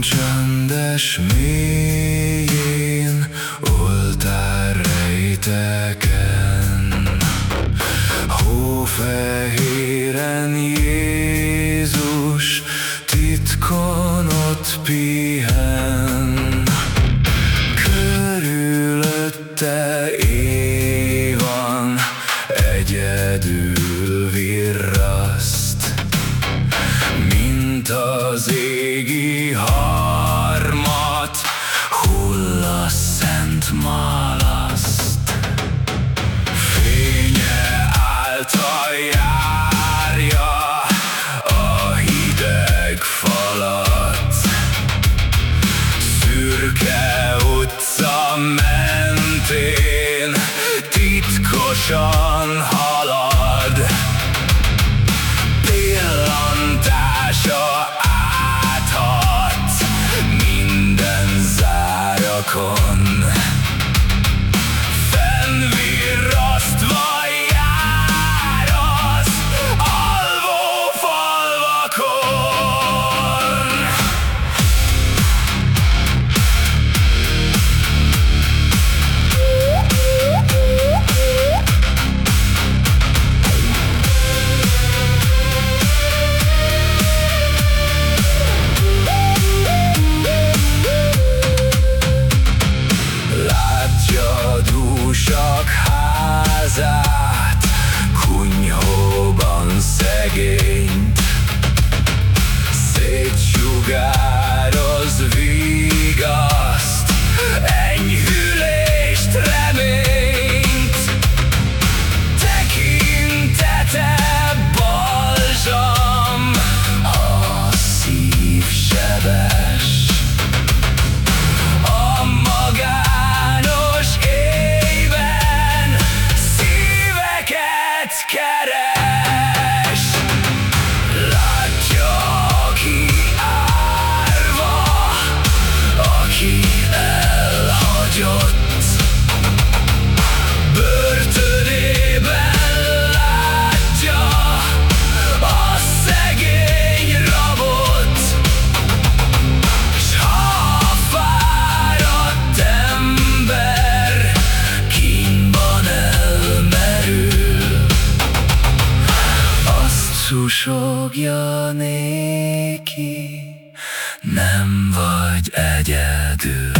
Csendes csöndes mélyén Oltár rejteken. Hófehéren málaszt Fénye által járja a hideg falat. Szürke utca mentén titkosan halad. Pillantása áthat minden zárakon susogja néki, nem vagy egyedül